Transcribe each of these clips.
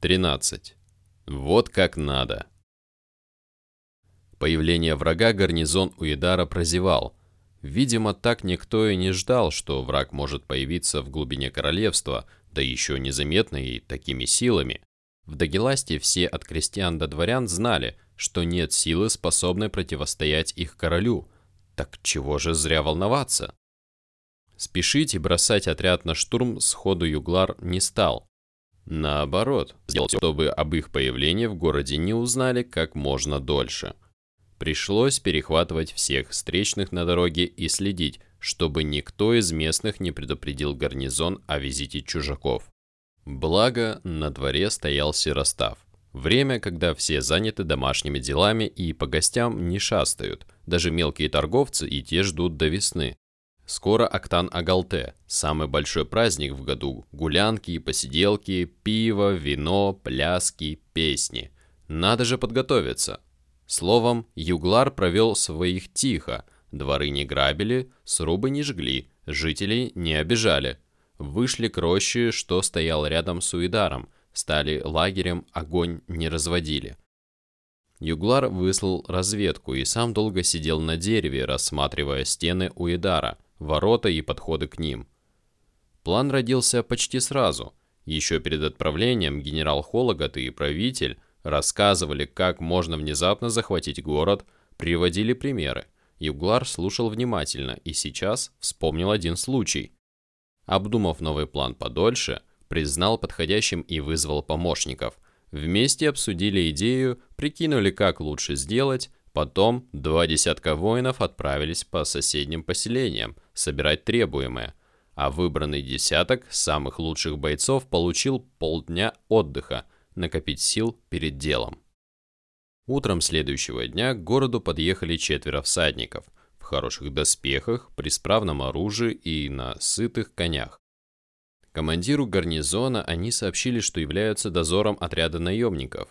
13. Вот как надо. Появление врага гарнизон Уидара прозевал. Видимо, так никто и не ждал, что враг может появиться в глубине королевства, да еще незаметно и такими силами. В Дагеласте все от крестьян до дворян знали, что нет силы, способной противостоять их королю. Так чего же зря волноваться? Спешить и бросать отряд на штурм сходу Юглар не стал. Наоборот, сделал все, чтобы об их появлении в городе не узнали как можно дольше. Пришлось перехватывать всех встречных на дороге и следить, чтобы никто из местных не предупредил гарнизон о визите чужаков. Благо, на дворе стоял серостав. Время, когда все заняты домашними делами и по гостям не шастают. Даже мелкие торговцы и те ждут до весны. Скоро Октан Агалте, самый большой праздник в году. Гулянки, посиделки, пиво, вино, пляски, песни. Надо же подготовиться. Словом, Юглар провел своих тихо. Дворы не грабили, срубы не жгли, жителей не обижали. Вышли к роще, что стоял рядом с Уидаром, стали лагерем, огонь не разводили. Юглар выслал разведку и сам долго сидел на дереве, рассматривая стены Уидара – ворота и подходы к ним. План родился почти сразу. Еще перед отправлением генерал Хологат и правитель рассказывали, как можно внезапно захватить город, приводили примеры. Юглар слушал внимательно и сейчас вспомнил один случай. Обдумав новый план подольше, признал подходящим и вызвал помощников. Вместе обсудили идею, прикинули, как лучше сделать, Потом два десятка воинов отправились по соседним поселениям собирать требуемое, а выбранный десяток самых лучших бойцов получил полдня отдыха, накопить сил перед делом. Утром следующего дня к городу подъехали четверо всадников в хороших доспехах, при справном оружии и на сытых конях. Командиру гарнизона они сообщили, что являются дозором отряда наемников,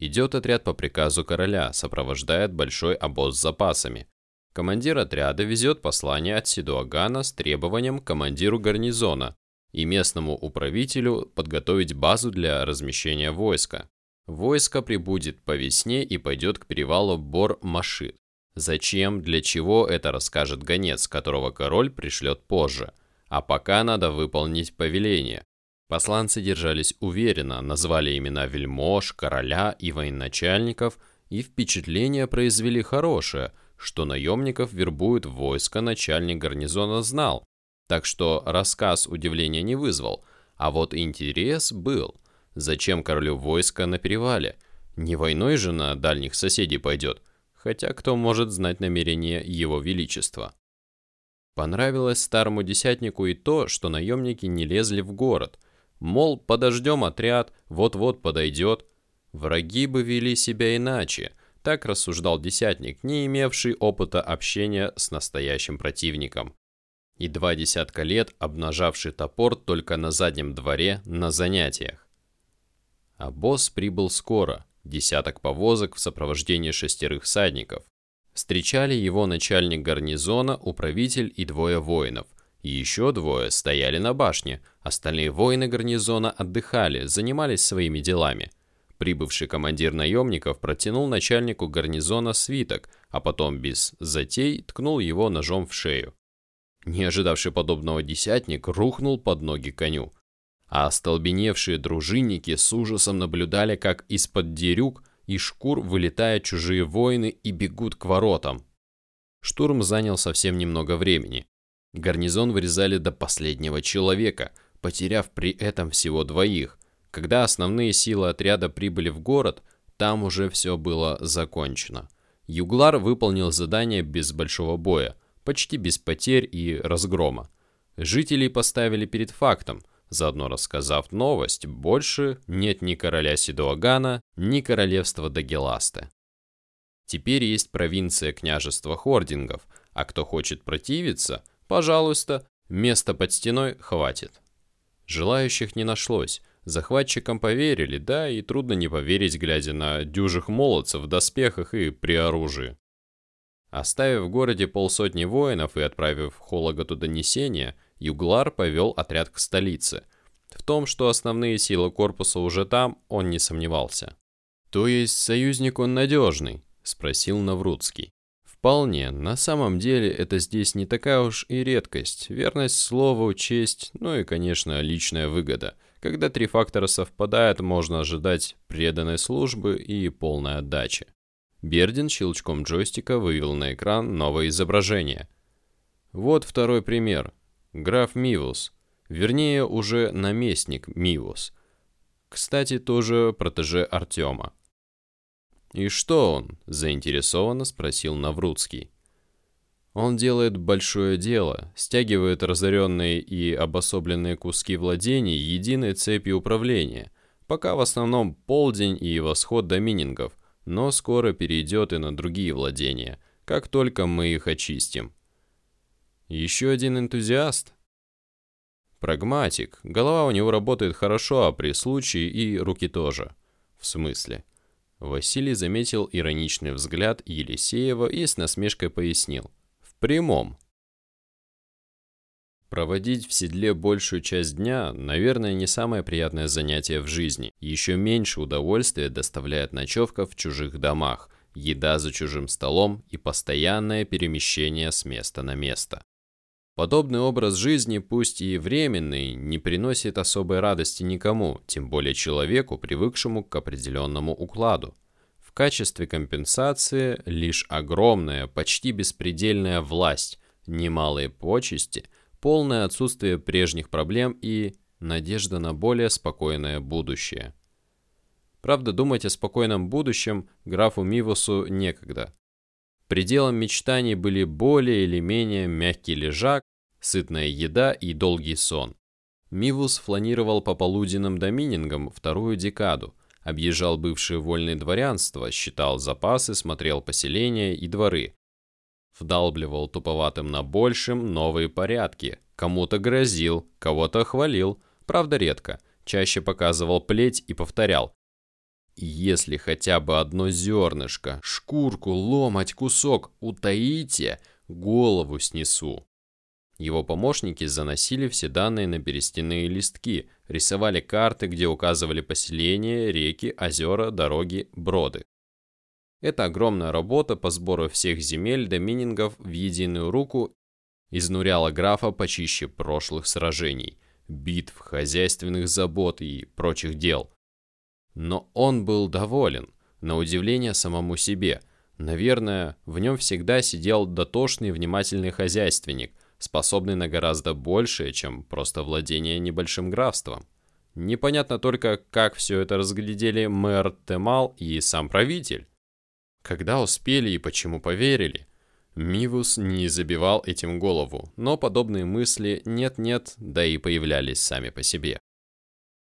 Идет отряд по приказу короля, сопровождает большой обоз с запасами. Командир отряда везет послание от Сидуагана с требованием командиру гарнизона и местному управителю подготовить базу для размещения войска. Войско прибудет по весне и пойдет к перевалу Бор-Машит. Зачем, для чего, это расскажет гонец, которого король пришлет позже. А пока надо выполнить повеление. Посланцы держались уверенно, назвали имена вельмож, короля и военачальников, и впечатление произвели хорошее, что наемников вербуют в войско начальник гарнизона знал, так что рассказ удивления не вызвал, а вот интерес был. Зачем королю войско на перевале? Не войной же на дальних соседей пойдет, хотя кто может знать намерения его величества. Понравилось старому десятнику и то, что наемники не лезли в город – Мол, подождем отряд, вот-вот подойдет. Враги бы вели себя иначе. Так рассуждал десятник, не имевший опыта общения с настоящим противником. И два десятка лет обнажавший топор только на заднем дворе на занятиях. А босс прибыл скоро, десяток повозок в сопровождении шестерых всадников. Встречали его начальник гарнизона, управитель и двое воинов – еще двое стояли на башне, остальные воины гарнизона отдыхали, занимались своими делами. Прибывший командир наемников протянул начальнику гарнизона свиток, а потом без затей ткнул его ножом в шею. Не ожидавший подобного десятник рухнул под ноги коню. А остолбеневшие дружинники с ужасом наблюдали, как из-под дерюк и шкур вылетают чужие воины и бегут к воротам. Штурм занял совсем немного времени. Гарнизон вырезали до последнего человека, потеряв при этом всего двоих. Когда основные силы отряда прибыли в город, там уже все было закончено. Юглар выполнил задание без большого боя, почти без потерь и разгрома. Жителей поставили перед фактом, заодно рассказав новость, больше нет ни короля Сидуагана, ни королевства Дагеласты. Теперь есть провинция княжества Хордингов, а кто хочет противиться, Пожалуйста, места под стеной хватит. Желающих не нашлось. Захватчикам поверили, да, и трудно не поверить, глядя на дюжих молодцев в доспехах и при оружии. Оставив в городе полсотни воинов и отправив Хологоту донесение, Юглар повел отряд к столице. В том, что основные силы корпуса уже там, он не сомневался. «То есть союзник он надежный?» – спросил Наврудский. Вполне. На самом деле это здесь не такая уж и редкость. Верность слову, честь, ну и, конечно, личная выгода. Когда три фактора совпадают, можно ожидать преданной службы и полной отдачи. Бердин щелчком джойстика вывел на экран новое изображение. Вот второй пример. Граф Мивус. Вернее, уже наместник Мивус. Кстати, тоже протеже Артема. «И что он?» – заинтересованно спросил Наврудский. Он делает большое дело, стягивает разоренные и обособленные куски владений единой цепи управления, пока в основном полдень и восход доминингов, но скоро перейдет и на другие владения, как только мы их очистим. Еще один энтузиаст? Прагматик, голова у него работает хорошо, а при случае и руки тоже. В смысле? Василий заметил ироничный взгляд Елисеева и с насмешкой пояснил. В прямом. Проводить в седле большую часть дня, наверное, не самое приятное занятие в жизни. Еще меньше удовольствия доставляет ночевка в чужих домах, еда за чужим столом и постоянное перемещение с места на место. Подобный образ жизни, пусть и временный, не приносит особой радости никому, тем более человеку, привыкшему к определенному укладу. В качестве компенсации лишь огромная, почти беспредельная власть, немалые почести, полное отсутствие прежних проблем и надежда на более спокойное будущее. Правда, думать о спокойном будущем графу Мивусу некогда. Пределом мечтаний были более или менее мягкий лежак, сытная еда и долгий сон. Мивус фланировал по полуденным доминингам вторую декаду, объезжал бывшее вольное дворянство, считал запасы, смотрел поселения и дворы. Вдалбливал туповатым на большем новые порядки, кому-то грозил, кого-то хвалил, правда редко, чаще показывал плеть и повторял. Если хотя бы одно зернышко, шкурку, ломать кусок утаите, голову снесу. Его помощники заносили все данные на берестяные листки, рисовали карты, где указывали поселения, реки, озера, дороги, броды. Эта огромная работа по сбору всех земель доминингов в единую руку изнуряла графа почище прошлых сражений, битв, хозяйственных забот и прочих дел. Но он был доволен, на удивление самому себе. Наверное, в нем всегда сидел дотошный внимательный хозяйственник, способный на гораздо большее, чем просто владение небольшим графством. Непонятно только, как все это разглядели мэр Темал и сам правитель. Когда успели и почему поверили? Мивус не забивал этим голову, но подобные мысли нет-нет, да и появлялись сами по себе.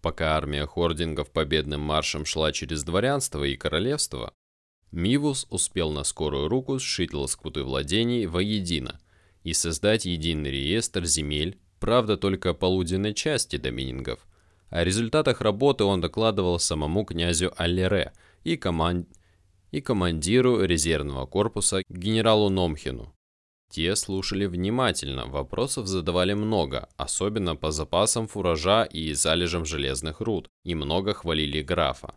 Пока армия хордингов победным маршем шла через дворянство и королевство, Мивус успел на скорую руку сшить лоскуты владений воедино, и создать единый реестр земель, правда только полуденной части доминингов. О результатах работы он докладывал самому князю Аллере и, команд... и командиру резервного корпуса генералу Номхину. Те слушали внимательно, вопросов задавали много, особенно по запасам фуража и залежам железных руд, и много хвалили графа.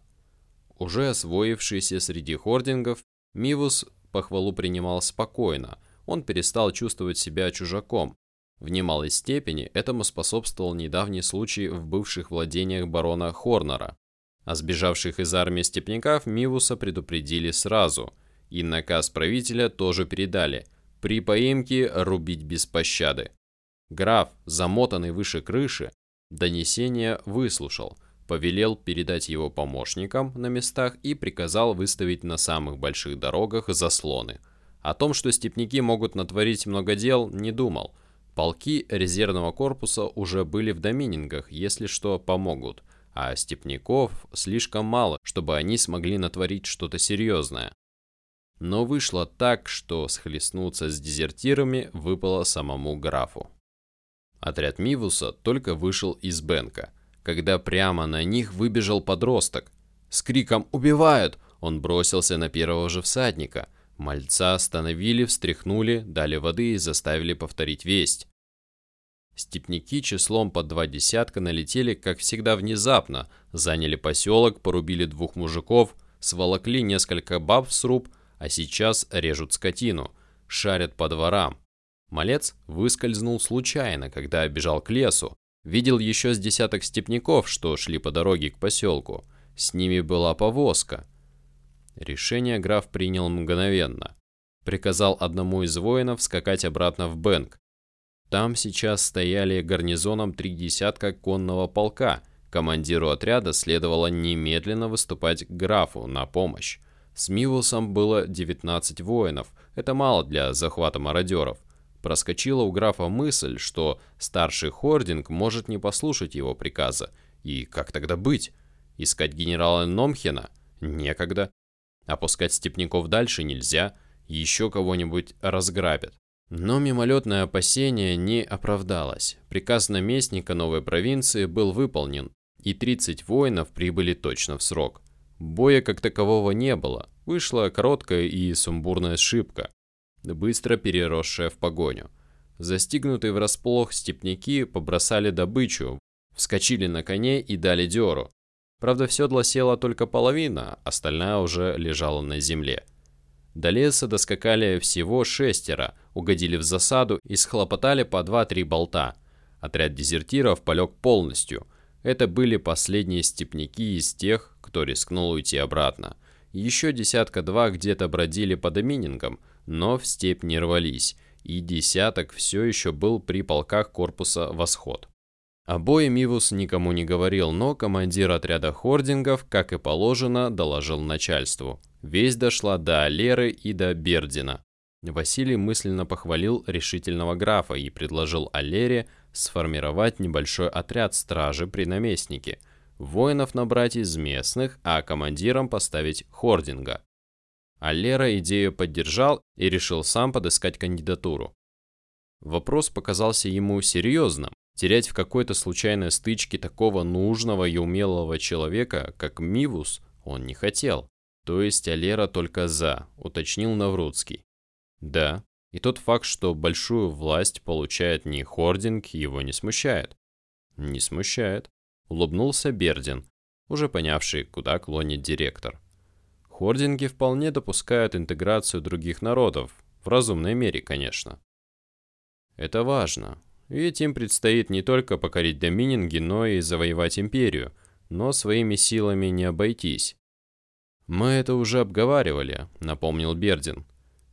Уже освоившийся среди хордингов, Мивус похвалу принимал спокойно, он перестал чувствовать себя чужаком. В немалой степени этому способствовал недавний случай в бывших владениях барона Хорнера. О сбежавших из армии степняков Мивуса предупредили сразу, и наказ правителя тоже передали – при поимке рубить без пощады. Граф, замотанный выше крыши, донесение выслушал, повелел передать его помощникам на местах и приказал выставить на самых больших дорогах заслоны – о том, что степняки могут натворить много дел, не думал. Полки резервного корпуса уже были в доминингах, если что, помогут. А степняков слишком мало, чтобы они смогли натворить что-то серьезное. Но вышло так, что схлестнуться с дезертирами выпало самому графу. Отряд Мивуса только вышел из Бенка, когда прямо на них выбежал подросток. С криком «Убивают!» он бросился на первого же всадника – Мальца остановили, встряхнули, дали воды и заставили повторить весть. Степники числом по два десятка налетели, как всегда, внезапно, заняли поселок, порубили двух мужиков, сволокли несколько баб в сруб, а сейчас режут скотину, шарят по дворам. Малец выскользнул случайно, когда бежал к лесу. Видел еще с десяток степняков, что шли по дороге к поселку. С ними была повозка. Решение граф принял мгновенно. Приказал одному из воинов скакать обратно в Бэнк. Там сейчас стояли гарнизоном три десятка конного полка. Командиру отряда следовало немедленно выступать к графу на помощь. С Мивусом было 19 воинов. Это мало для захвата мародеров. Проскочила у графа мысль, что старший Хординг может не послушать его приказа. И как тогда быть? Искать генерала Номхена? Некогда. Опускать степняков дальше нельзя. Еще кого-нибудь разграбят. Но мимолетное опасение не оправдалось. Приказ наместника новой провинции был выполнен, и 30 воинов прибыли точно в срок. Боя как такового не было, вышла короткая и сумбурная шибка, быстро переросшая в погоню. Застигнутые врасплох степняки побросали добычу, вскочили на коне и дали дёру. Правда, в седло села только половина, остальная уже лежала на земле. До леса доскакали всего шестеро, угодили в засаду и схлопотали по два-три болта. Отряд дезертиров полег полностью. Это были последние степняки из тех, кто рискнул уйти обратно. Еще десятка-два где-то бродили по доминингам, но в степь не рвались, и десяток все еще был при полках корпуса «Восход». О бое Мивус никому не говорил, но командир отряда хордингов, как и положено, доложил начальству. Весть дошла до Алеры и до Бердина. Василий мысленно похвалил решительного графа и предложил Алере сформировать небольшой отряд стражи при наместнике, воинов набрать из местных, а командиром поставить хординга. Алера идею поддержал и решил сам подыскать кандидатуру. Вопрос показался ему серьезным. Терять в какой-то случайной стычке такого нужного и умелого человека, как Мивус, он не хотел. То есть Алера только за, уточнил Наврудский. Да, и тот факт, что большую власть получает не Хординг, его не смущает. Не смущает, улыбнулся Бердин, уже понявший, куда клонит директор. Хординги вполне допускают интеграцию других народов, в разумной мере, конечно. Это важно, ведь им предстоит не только покорить домининги, но и завоевать империю, но своими силами не обойтись. «Мы это уже обговаривали», — напомнил Бердин.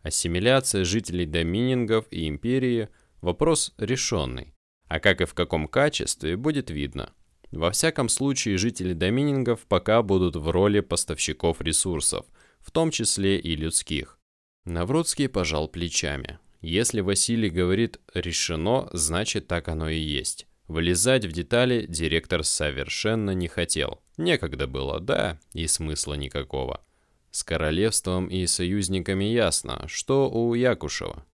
«Ассимиляция жителей доминингов и империи — вопрос решенный. А как и в каком качестве, будет видно. Во всяком случае, жители доминингов пока будут в роли поставщиков ресурсов, в том числе и людских». Наврудский пожал плечами. Если Василий говорит «решено», значит так оно и есть. Вылезать в детали директор совершенно не хотел. Некогда было, да, и смысла никакого. С королевством и союзниками ясно, что у Якушева.